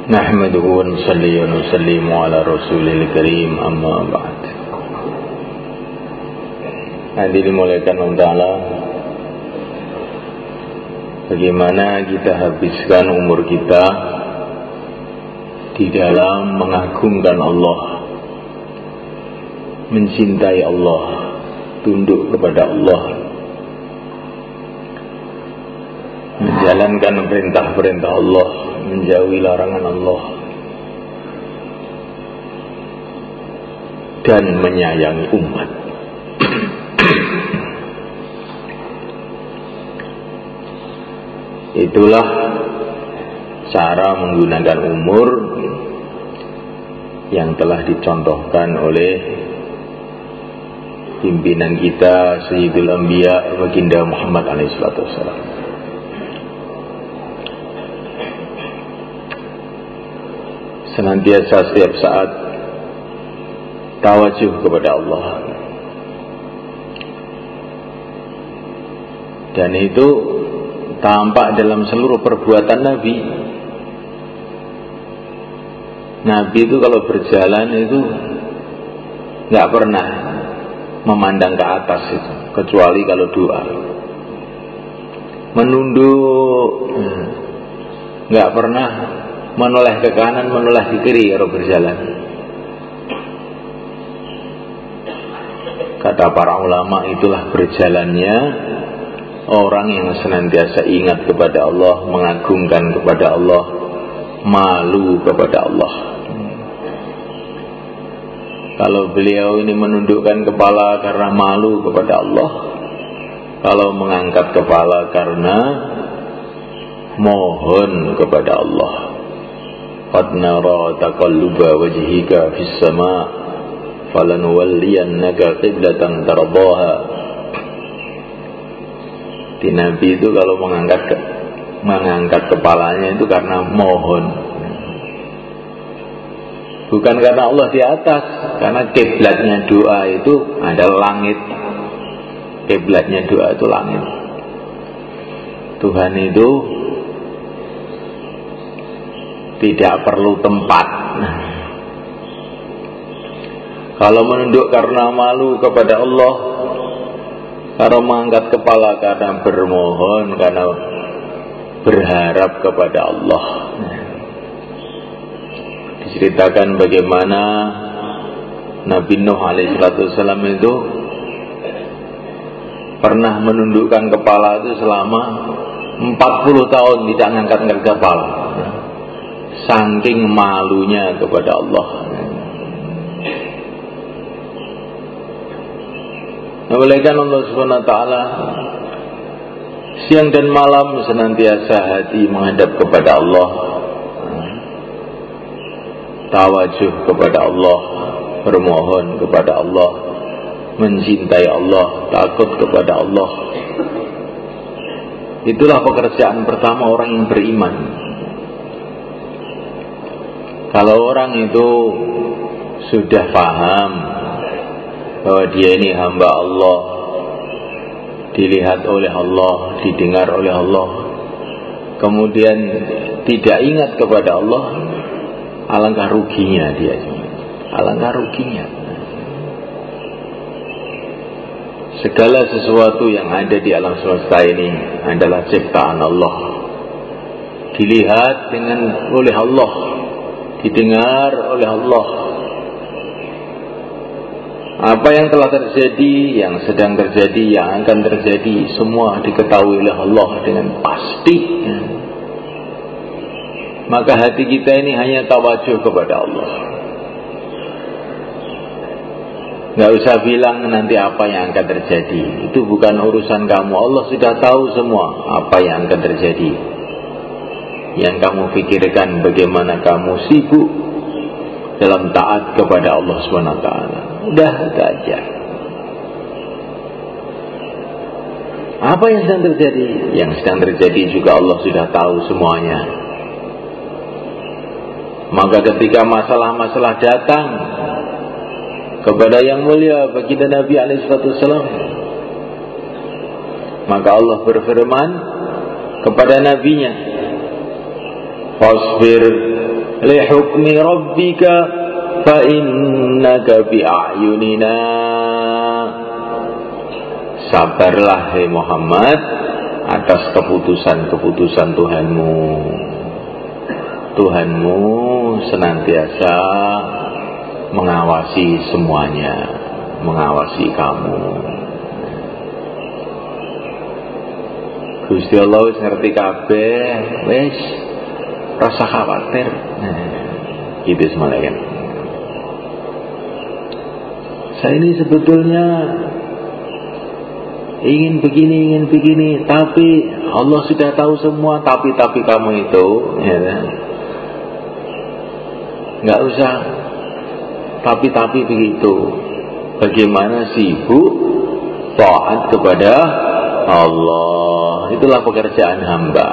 نحمده ونصلي ونسلم على رسول الكريم أما بعد Nanti dimulaikan Allah Ta'ala Bagaimana kita habiskan umur kita Di dalam mengagungkan Allah Mencintai Allah Tunduk kepada Allah Menjalankan perintah-perintah Allah menjauhi larangan Allah dan menyayangi umat. Itulah cara menggunakan umur yang telah dicontohkan oleh pimpinan kita Sayyidul Anbiya Baginda Muhammad alaihissalam. Senantiasa setiap saat tawajuh kepada Allah. Dan itu tampak dalam seluruh perbuatan Nabi. Nabi itu kalau berjalan itu nggak pernah memandang ke atas itu kecuali kalau doa menunduk nggak pernah menoleh ke kanan, menoleh ke kiri kalau berjalan. Kata para ulama itulah berjalannya orang yang senantiasa ingat kepada Allah, mengagungkan kepada Allah, malu kepada Allah. Kalau beliau ini menundukkan kepala karena malu kepada Allah, kalau mengangkat kepala karena mohon kepada Allah. قد نرى تقلب وجهك في السماء فلنولينك قبلة ترضاها di Nabi itu kalau mengangkat ke, mengangkat kepalanya itu karena mohon bukan karena Allah di atas karena kiblatnya doa itu adalah langit kiblatnya doa itu langit Tuhan itu tidak perlu tempat. Kalau menunduk karena malu kepada Allah, kalau mengangkat kepala karena bermohon, karena berharap kepada Allah. Diceritakan bagaimana Nabi Nuh alaihissalam itu pernah menundukkan kepala itu selama 40 tahun tidak mengangkat kepala saking malunya kepada Allah. Melainkan Allah Subhanahu taala siang dan malam senantiasa hati menghadap kepada Allah. Tawajuh kepada Allah, bermohon kepada Allah, mencintai Allah, takut kepada Allah. Itulah pekerjaan pertama orang yang beriman. Kalau orang itu sudah paham bahwa dia ini hamba Allah, dilihat oleh Allah, didengar oleh Allah, kemudian tidak ingat kepada Allah, alangkah ruginya dia. Alangkah ruginya. Segala sesuatu yang ada di alam semesta ini adalah ciptaan Allah. Dilihat dengan oleh Allah didengar oleh Allah. Apa yang telah terjadi, yang sedang terjadi, yang akan terjadi, semua diketahui oleh Allah dengan pasti. Maka hati kita ini hanya tawajuh kepada Allah. Gak usah bilang nanti apa yang akan terjadi. Itu bukan urusan kamu. Allah sudah tahu semua apa yang akan terjadi yang kamu pikirkan bagaimana kamu sibuk dalam taat kepada Allah SWT. Udah saja. Apa yang sedang terjadi? Yang sedang terjadi juga Allah sudah tahu semuanya. Maka ketika masalah-masalah datang kepada yang mulia baginda Nabi Alaihissalam, maka Allah berfirman kepada nabinya, Lihukmi rabbika fa innaka bi'ayunina sabarlah hai Muhammad atas keputusan-keputusan Tuhanmu. Tuhanmu senantiasa mengawasi semuanya mengawasi kamu. Gusti Allah wis ngerti kabeh wis rasa khawatir. Gitu semalayan saya ini sebetulnya ingin begini ingin begini tapi Allah sudah tahu semua tapi tapi kamu itu ya kan? nggak usah tapi tapi begitu. Bagaimana sibuk taat kepada Allah. Itulah pekerjaan hamba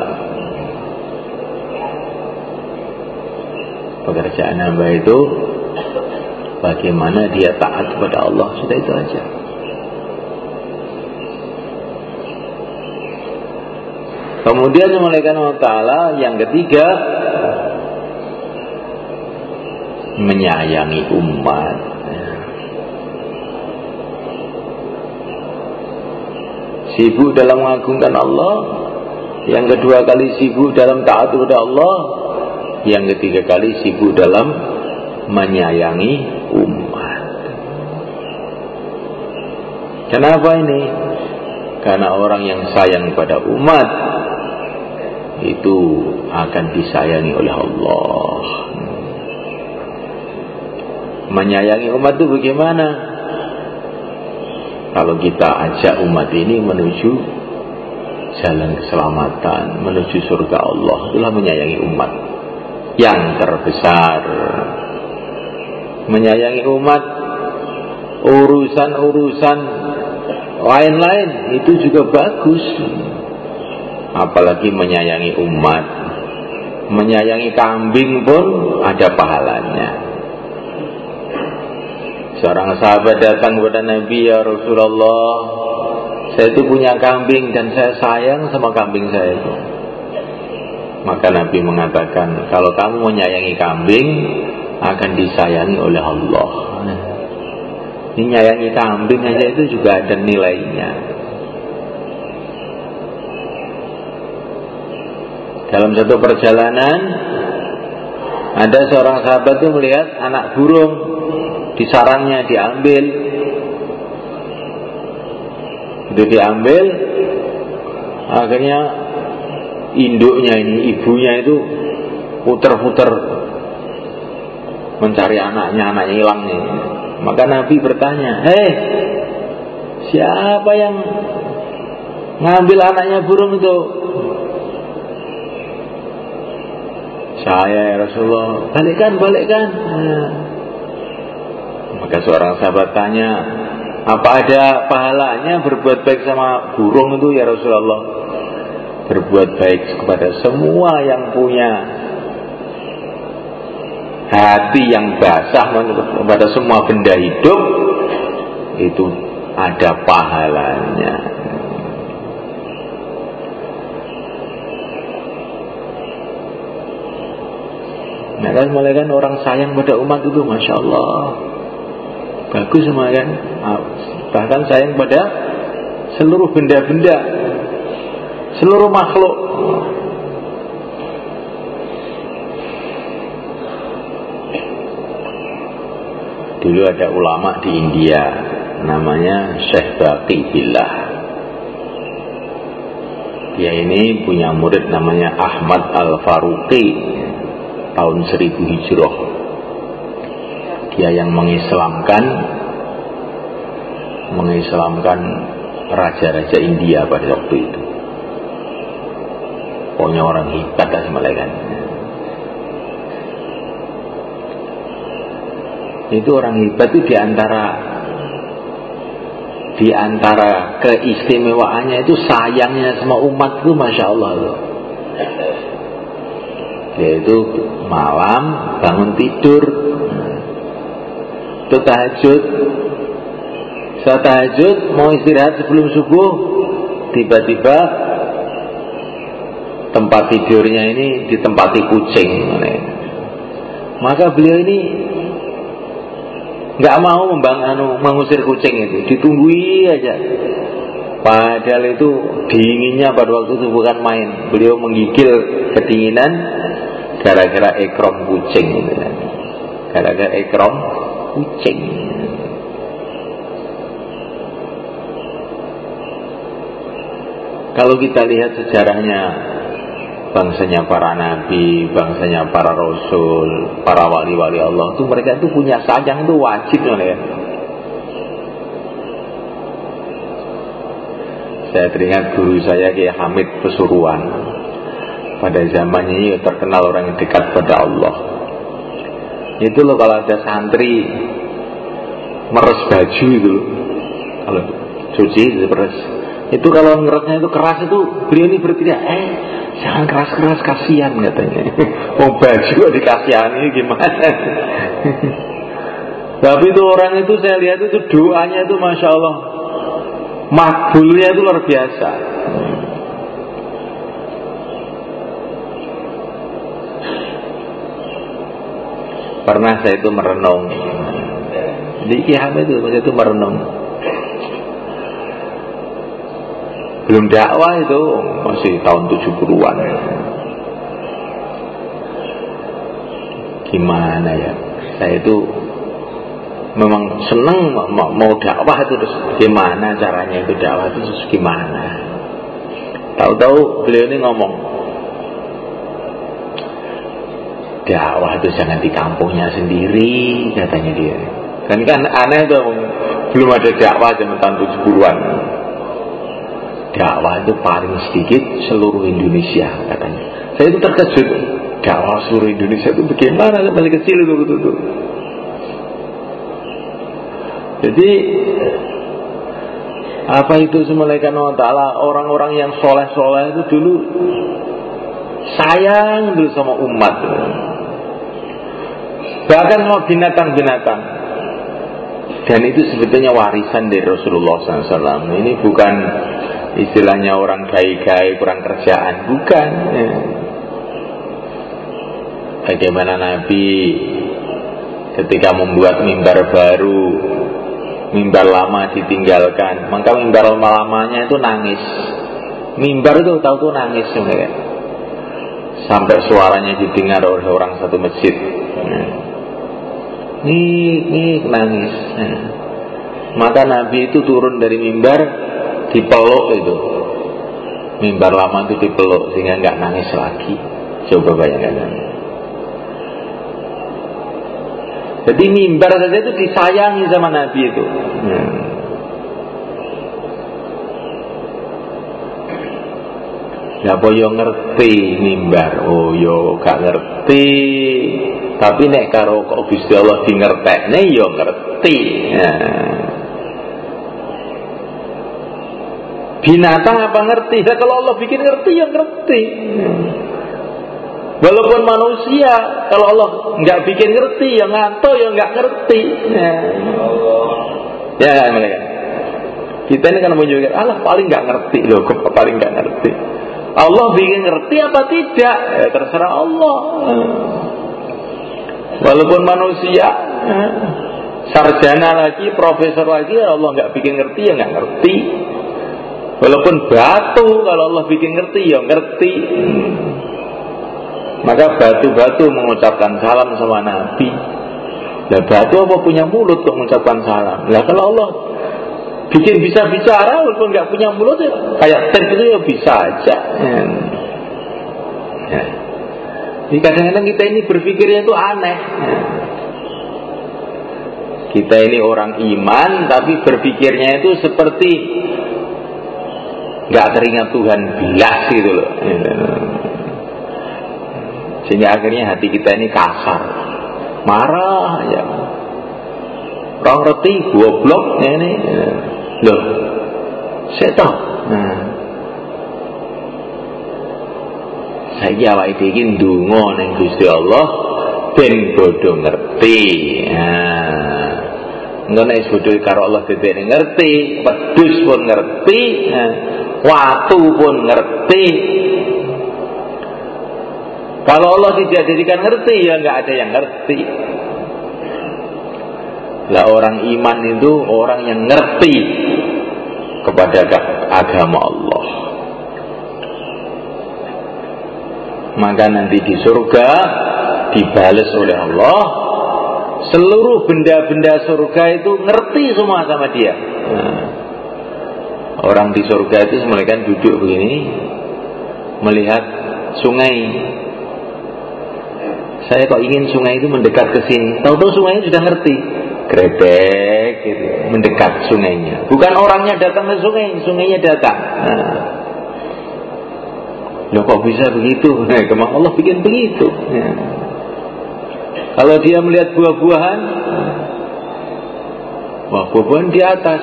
pekerjaan hamba itu bagaimana dia taat kepada Allah sudah itu aja Kemudian malaikat Allah Ta'ala yang ketiga menyayangi umat. Sibuk dalam mengagungkan Allah. Yang kedua kali sibuk dalam taat kepada Allah. Yang ketiga kali sibuk dalam menyayangi umat. Kenapa ini? Karena orang yang sayang pada umat itu akan disayangi oleh Allah. Menyayangi umat itu bagaimana? Kalau kita ajak umat ini menuju jalan keselamatan, menuju surga Allah, itulah menyayangi umat yang terbesar. Menyayangi umat, urusan-urusan lain-lain itu juga bagus. Apalagi menyayangi umat. Menyayangi kambing pun ada pahalanya. Seorang sahabat datang kepada Nabi ya Rasulullah saya itu punya kambing dan saya sayang sama kambing saya itu maka Nabi mengatakan kalau kamu menyayangi kambing akan disayangi oleh Allah ini nyayangi kambing aja itu juga ada nilainya Dalam satu perjalanan ada seorang sahabat itu melihat anak burung di sarangnya diambil. Itu diambil akhirnya induknya ini ibunya itu puter-puter mencari anaknya, anaknya hilang nih. Maka Nabi bertanya, "Hei, siapa yang ngambil anaknya burung itu?" Saya ya Rasulullah Balikkan, balikkan. Maka seorang sahabat tanya Apa ada pahalanya berbuat baik sama burung itu ya Rasulullah Berbuat baik kepada semua yang punya Hati yang basah kepada semua benda hidup Itu ada pahalanya. Nah kan mulai kan orang sayang pada umat itu Masya Allah. Bagus semua kan. Ah, Bahkan sayang pada seluruh benda-benda Seluruh makhluk. Dulu ada ulama di India Namanya Syekh Baqi Billah. Dia ini punya murid namanya Ahmad Al-Faruqi tahun 1000 Hijrah. Dia yang mengislamkan mengislamkan raja-raja India pada waktu itu pokoknya orang hebat lah malaikat. Itu orang hebat itu di antara di antara keistimewaannya itu sayangnya sama umat itu masya Allah loh yaitu malam bangun tidur itu tahajud. Saat tahajud mau istirahat sebelum subuh tiba-tiba tempat tidurnya ini ditempati kucing Maka beliau ini nggak mau membang anu mengusir kucing itu, ditunggui aja. Padahal itu dinginnya pada waktu itu bukan main. Beliau menggigil kedinginan gara-gara ekrom kucing. Gara-gara ekrom kucing. Kalau kita lihat sejarahnya bangsanya para nabi, bangsanya para rasul, para wali-wali Allah itu mereka itu punya sayang itu wajib ya. Saya teringat guru saya Kiai Hamid Pesuruan. Pada zamannya ini terkenal orang yang dekat pada Allah. Itu loh kalau ada santri meres baju itu kalau cuci itu meres itu kalau ngeresnya itu keras itu beliau ini berpikir eh jangan keras-keras kasihan katanya. Oh baju dikasihani gimana? Tapi itu orang itu saya lihat itu doanya itu masya Allah makbulnya itu luar biasa. Pernah saya itu merenung. Di Kihamid itu saya itu merenung belum dakwah itu masih tahun 70-an gimana ya? Saya itu memang senang mau dakwah itu terus gimana caranya itu dakwah itu terus gimana? Tahu-tahu beliau ini ngomong dakwah itu jangan di kampungnya sendiri katanya dia. Kan kan aneh tuh belum ada dakwah zaman tahun 70-an dakwah itu paling sedikit seluruh Indonesia katanya. Saya itu terkejut. Dakwah seluruh Indonesia itu bagaimana? Masih kecil itu betul betul. Jadi apa itu semulaikan Allah Ta'ala? Orang-orang yang soleh-soleh itu dulu sayang dulu sama umat. Bahkan sama binatang-binatang. Dan itu sebetulnya warisan dari Rasulullah SAW ini bukan istilahnya orang gai-gai kurang kerjaan. Bukan. Ya. bagaimana Nabi ketika membuat mimbar baru mimbar lama ditinggalkan. Maka mimbar lama-lamanya itu nangis. Mimbar itu tahu tuh nangis sebenarnya. Sampai suaranya didengar oleh orang satu masjid. Nih nih nangis. Maka Nabi itu turun dari mimbar dipeluk itu. Mimbar lama itu dipeluk sehingga nggak nangis lagi. Coba bayangkan. Jadi mimbar saja itu disayangi sama Nabi itu. Hmm. Ya apa yo ngerti mimbar? Oh yo gak ngerti. Tapi nek karo kok Gusti Allah di ngertekne yo ngerti. Nah. Binatang apa ngerti? Nah, kalau Allah bikin ngerti ya ngerti. Walaupun manusia, kalau Allah nggak bikin ngerti ya ngantuk ya nggak ngerti. Ya, ya kan mereka. Kita ini kan menunjukkan Allah paling nggak ngerti loh, paling nggak ngerti. Allah bikin ngerti apa tidak? Ya, terserah Allah. Walaupun manusia, ya, sarjana lagi, profesor lagi, Allah nggak bikin ngerti ya nggak ngerti. Walaupun batu kalau Allah bikin ngerti ya ngerti. Maka batu-batu mengucapkan salam sama Nabi. Nah batu apa punya mulut untuk mengucapkan salam? Nah kalau Allah bikin bisa bicara walaupun nggak punya mulut ya kayak tent itu ya bisa aja. Ya. Ya. Kadang-kadang kita ini berpikirnya itu aneh. Ya. Kita ini orang iman tapi berpikirnya itu seperti nggak teringat Tuhan bilas gitu loh. Sehingga akhirnya hati kita ini kasar. Marah ya. Orang reti goblok ini. Loh tahu nah. saya awake iki ndonga ning Gusti Allah ben bodoh ngerti. Nah. Enggak nek bodoh karo Allah dadi ngerti, pedus pun ngerti, nah waktu pun ngerti Kalau Allah tidak jadikan ngerti, ya nggak ada yang ngerti. Lah orang iman itu orang yang ngerti kepada agama Allah. Maka nanti di surga dibales oleh Allah seluruh benda-benda surga itu ngerti semua sama dia. Nah, orang di surga itu mereka duduk begini melihat sungai. Saya kok ingin sungai itu mendekat ke sini. Tahu-tahu sungainya sudah ngerti. Gredek gitu, mendekat sungainya. Bukan orangnya datang ke sungai, sungainya datang. Nah, Loh kok bisa begitu? Nah, kemang Allah bikin begitu. Ya. Kalau dia melihat buah-buahan, wah buah-buahan di atas.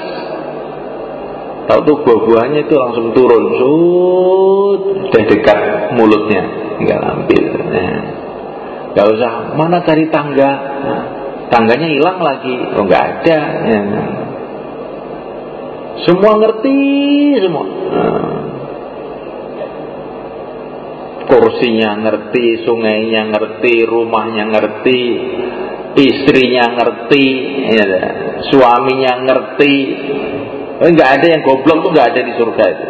Tahu tuh buah-buahannya itu langsung turun, sud, sudah dekat mulutnya, tinggal ambil. Nah, gak usah mana cari tangga, nah, tangganya hilang lagi, oh nggak ada. Ya. Semua ngerti semua. Nah, kursinya ngerti, sungainya ngerti, rumahnya ngerti, istrinya ngerti, ya, suaminya ngerti. Enggak ada yang goblok tuh enggak ada di surga itu.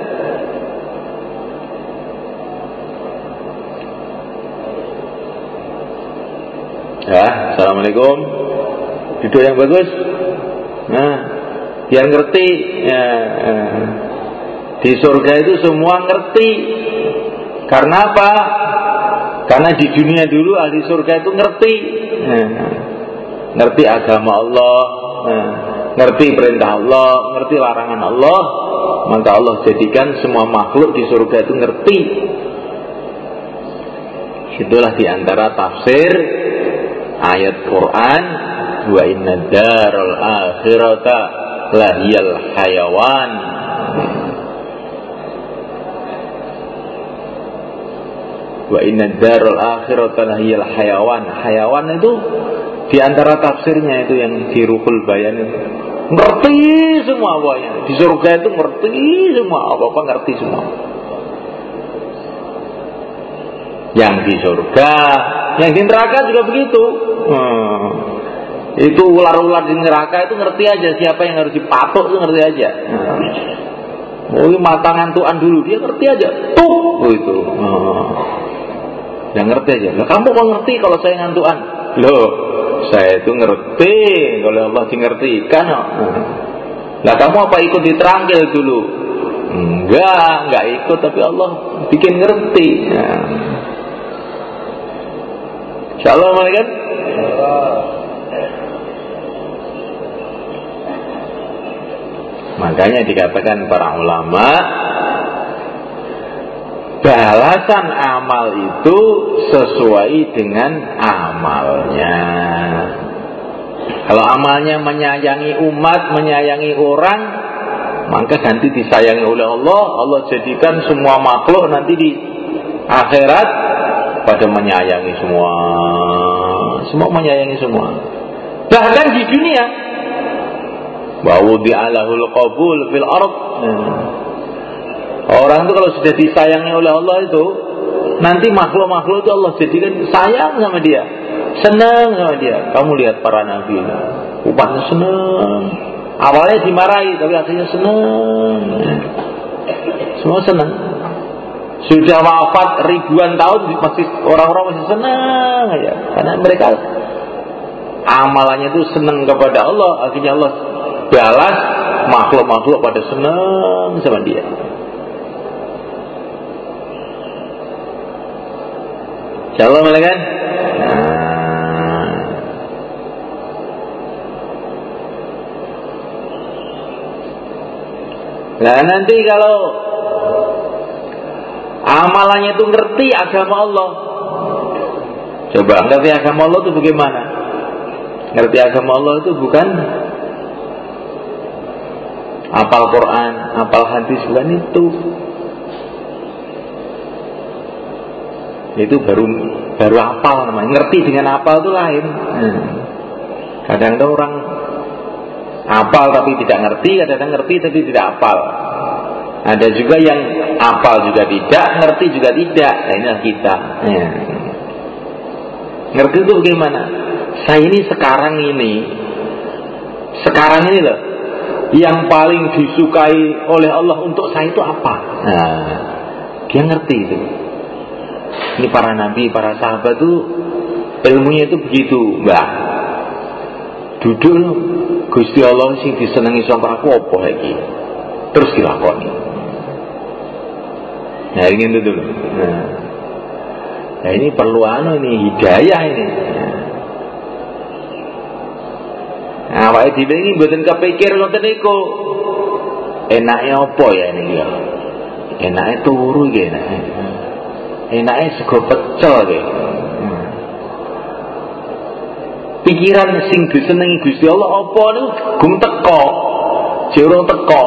Ya, assalamualaikum. Duduk yang bagus. Nah, biar ngerti. Ya, ya. Di surga itu semua ngerti karena apa? Karena di dunia dulu ahli surga itu ngerti, nah, ngerti agama Allah, nah, ngerti perintah Allah, ngerti larangan Allah, maka Allah jadikan semua makhluk di surga itu ngerti. Itulah di antara tafsir ayat Quran wa inna daral akhirata lahiyal hayawan Wa inna darul akhirata lahiyal hayawan. Hayawan itu di antara tafsirnya itu yang di Ruhul Bayan itu. Ngerti semua pokoknya. Di surga itu ngerti semua, apa-apa ngerti semua. Yang di surga, yang di neraka juga begitu. Hmm. Itu ular-ular di neraka itu ngerti aja siapa yang harus dipatok itu ngerti aja. Hmm. Oh, mata ngantuan dulu dia ngerti aja. Tuh, oh, itu. Hmm. Yang ngerti aja. Lah kamu kok ngerti kalau saya ngantuan? Loh, saya itu ngerti kalau Allah kan? Lah kamu apa ikut diterangkil dulu? Enggak, enggak ikut tapi Allah bikin ngerti. Nah. Insyaallah kan? Makanya dikatakan para ulama balasan amal itu sesuai dengan amalnya. Kalau amalnya menyayangi umat, menyayangi orang, maka nanti disayangi oleh Allah. Allah jadikan semua makhluk nanti di akhirat pada menyayangi semua. Semua menyayangi semua. Bahkan di dunia, bahwa di'alahul qabul fil ard. Orang itu kalau sudah disayangi oleh Allah itu nanti makhluk-makhluk itu Allah jadikan sayang sama dia, senang sama dia. Kamu lihat para nabi, upahnya senang. Awalnya dimarahi, tapi akhirnya senang. Semua senang. Sudah wafat ribuan tahun masih orang-orang masih senang aja, karena mereka amalannya itu senang kepada Allah. Akhirnya Allah balas makhluk-makhluk pada senang sama dia. Insyaallah malah kan? Nah. nanti kalau amalannya itu ngerti agama Allah. Coba ngerti agama Allah itu bagaimana? Ngerti agama Allah itu bukan apal Quran, apal hadis bukan itu. Itu baru baru apal namanya ngerti dengan apal itu lain hmm. kadang-kadang orang apal tapi tidak ngerti kadang-kadang ngerti tapi tidak apal ada juga yang apal juga tidak ngerti juga tidak nah inilah kita hmm. Ngerti itu bagaimana? Saya ini sekarang ini, sekarang ini loh, yang paling disukai oleh Allah untuk saya itu apa? Nah, dia ngerti itu. Ini para nabi, para sahabat itu ilmunya itu begitu, mbak. Duduk Gusti Allah sing disenangi sama aku apa lagi? Terus dilakoni. Nah ini itu dulu. Nah, nah ini perlu anu ini hidayah ini. Nah, awake dhewe iki mboten kepikir ngoten niku. Enaknya apa ya ini ya? Enaknya turu iki Enaknya sego pecel iki. Pikiran sing disenengi Gusti Allah apa niku gung teko. Jero teko.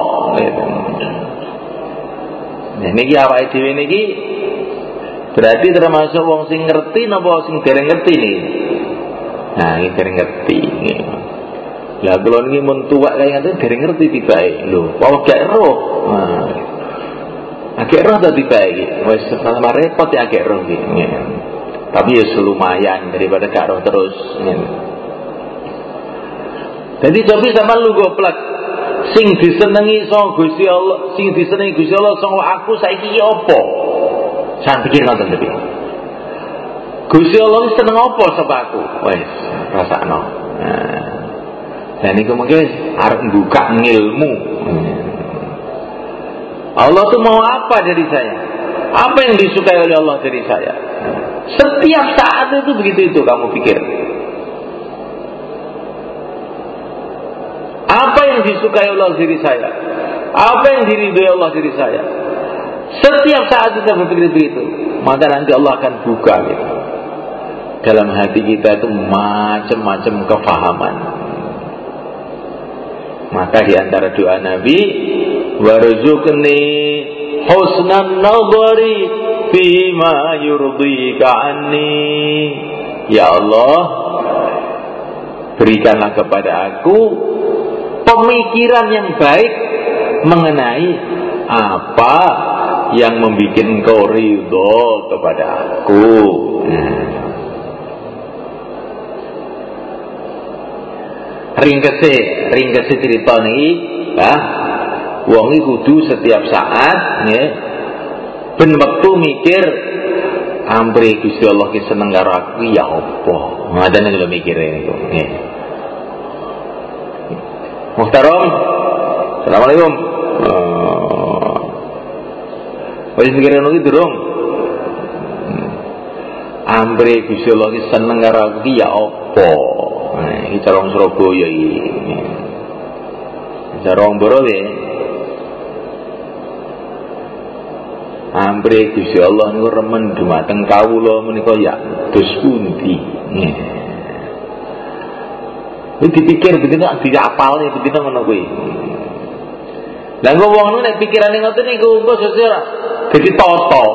Nah niki awake dhewe niki berarti termasuk wong sing ngerti napa sing dereng ngerti nih. Nah, ini dereng ngerti. Lah kula niki mun tuwak kaya dereng ngerti tibake. Lho, wae gak roh. Nah. Agak roh ta tibake iki. Wis sama repot ya agak roh iki. Tapi ya lumayan daripada gak roh terus. Jadi coba sama lu goblok sing disenengi sama Gusti Allah, sing disenengi Gusti Allah sama aku saiki iki apa? Saya pikir ngoten tapi. Gusti Allah seneng apa sama aku? Wes, rasakno. Nah, dan itu mungkin harus buka ngilmu. Allah tuh mau apa dari saya? Apa yang disukai oleh Allah dari saya? Setiap saat itu begitu itu kamu pikir. Apa yang disukai Allah dari saya? Apa yang diridhoi Allah dari saya? Setiap saat kita berpikir begitu, maka nanti Allah akan buka gitu. Dalam hati kita itu macam-macam kefahaman. Maka di antara doa Nabi, warzuqni husnan nadhari fima yurdika anni. Ya Allah, berikanlah kepada aku pemikiran yang baik mengenai apa yang membuat engkau ridho kepada aku. Nah. ringkese ringkese cerita niki ya. Wong kudu setiap saat ya ben wektu mikir ampre Gusti Allah ki seneng karo aku ya apa? Ngoten lho mikire niku nggih Muhtaram. Assalamualaikum. Uh, Wis mikire ngono ki durung. Ambre Gusti Allah ki seneng karo aku ya apa? Nah, ini cara Surabaya ini. Cara orang Borowe. Ampre Gusti Allah niku remen dumateng kawula menika ya dos pundi. Ini dipikir begitu diapal nih begitu ngono kuwi. Lah engko wong nek pikirane ngoten niku engko sesuk dadi toto.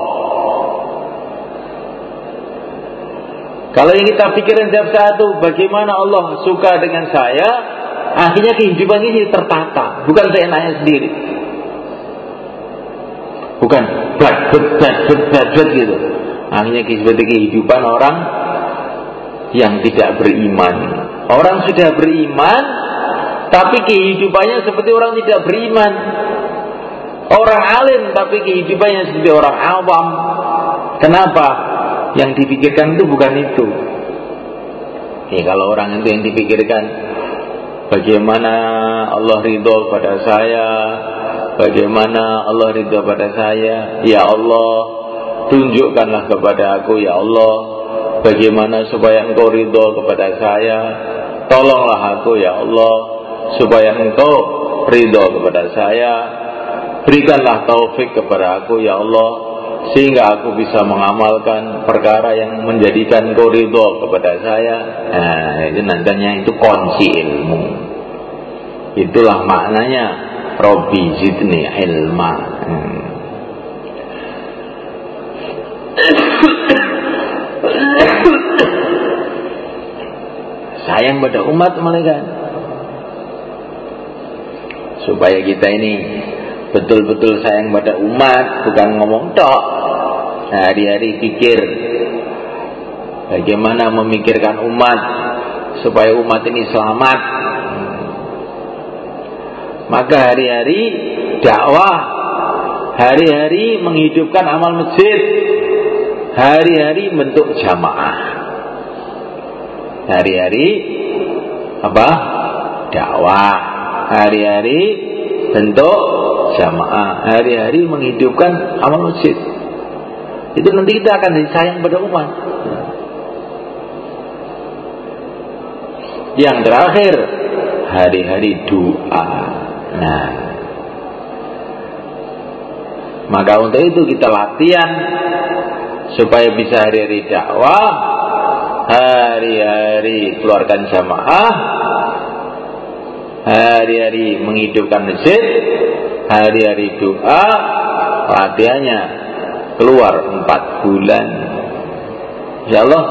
Kalau yang kita pikirin setiap satu, bagaimana Allah suka dengan saya, akhirnya kehidupan ini tertata, bukan seenaknya sendiri. Bukan bad, bad, bad gitu. Akhirnya seperti kehidupan orang yang tidak beriman. Orang sudah beriman, tapi kehidupannya seperti orang tidak beriman. Orang alim, tapi kehidupannya seperti orang awam. Kenapa? yang dipikirkan itu bukan itu. Ya, kalau orang itu yang dipikirkan bagaimana Allah ridho pada saya, bagaimana Allah ridho pada saya, ya Allah tunjukkanlah kepada aku ya Allah. Bagaimana supaya engkau ridho kepada saya, tolonglah aku ya Allah supaya engkau ridho kepada saya, berikanlah taufik kepada aku ya Allah sehingga aku bisa mengamalkan perkara yang menjadikan koridor kepada saya. Nah itu nantinya itu kunci ilmu. Itulah maknanya Robi Zidni ilma. Hmm. sayang pada umat mereka. Supaya kita ini betul-betul sayang pada umat bukan ngomong tok nah, hari-hari pikir bagaimana memikirkan umat supaya umat ini selamat. Maka hari-hari dakwah, hari-hari menghidupkan amal masjid, hari-hari bentuk jamaah. Hari-hari apa? Dakwah. Hari-hari bentuk jamaah. Hari-hari menghidupkan amal masjid. Itu nanti kita akan disayang pada umat. Yang terakhir, hari-hari doa. Nah, maka untuk itu kita latihan supaya bisa hari-hari dakwah, hari-hari keluarkan jamaah, hari-hari menghidupkan masjid, hari-hari doa, latihannya keluar empat bulan. Insya Allah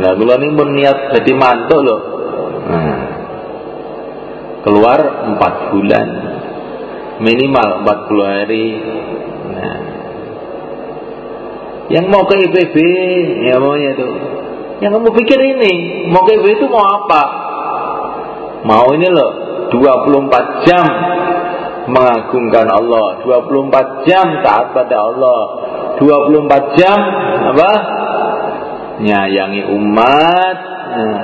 Nah, kula ini pun niat jadi mantuk loh. Nah, keluar empat bulan, minimal empat puluh hari. Nah, yang mau ke IPB, ya maunya itu. Yang kamu pikir ini, mau ke IPB itu mau apa? Mau ini loh, 24 jam mengagungkan Allah, 24 jam taat pada Allah, 24 jam apa? nyayangi umat. Nah.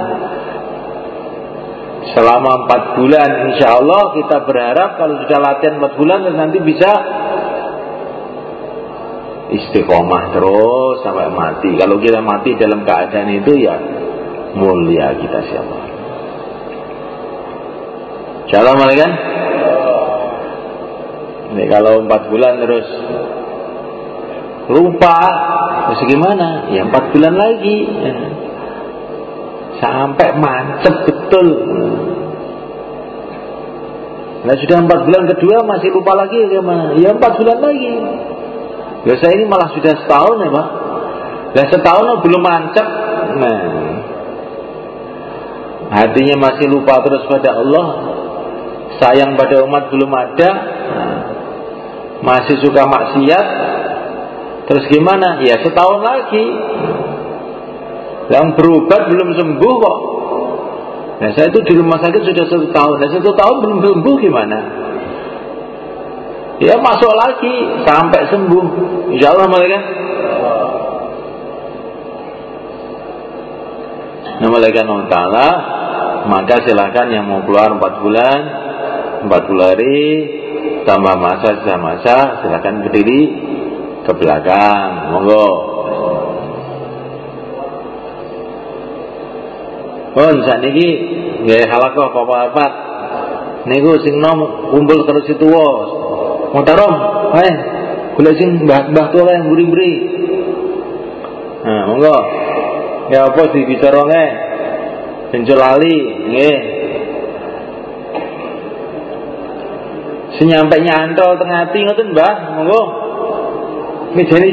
selama empat bulan insya Allah kita berharap kalau sudah latihan empat bulan nanti bisa istiqomah terus sampai mati. Kalau kita mati dalam keadaan itu ya mulia kita siapa Shalom kan? Ini kalau empat bulan terus. Lupa. Terus gimana? Ya empat bulan lagi. Ya. sampai mancep betul. Nah sudah empat bulan kedua masih lupa lagi gimana ya empat bulan lagi. Biasa ini malah sudah setahun ya pak. Dan setahun belum mancep. Nah. Hatinya masih lupa terus pada Allah sayang pada umat belum ada masih suka maksiat Terus gimana? Ya setahun lagi. Yang berobat belum sembuh kok. Nah saya itu di rumah sakit sudah satu tahun. Dan satu tahun belum sembuh gimana? Ya masuk lagi sampai sembuh. Insya Allah mereka. Nah malaikat Ta'ala maka silakan yang mau keluar empat bulan, empat puluh hari, tambah masa, tambah masa, silakan berdiri ke belakang monggo Pun saat ini halakoh apa-apa niku sing nom kumpul terus itu wos Mutarong, ae kula sing mbah-mbah tua yang buri-buri. Nah, monggo. Ya apa dibicara nge? Penjol lali, nggih. Sing nyampe nyantol tengah ati ngoten, Mbah. Monggo. Mejane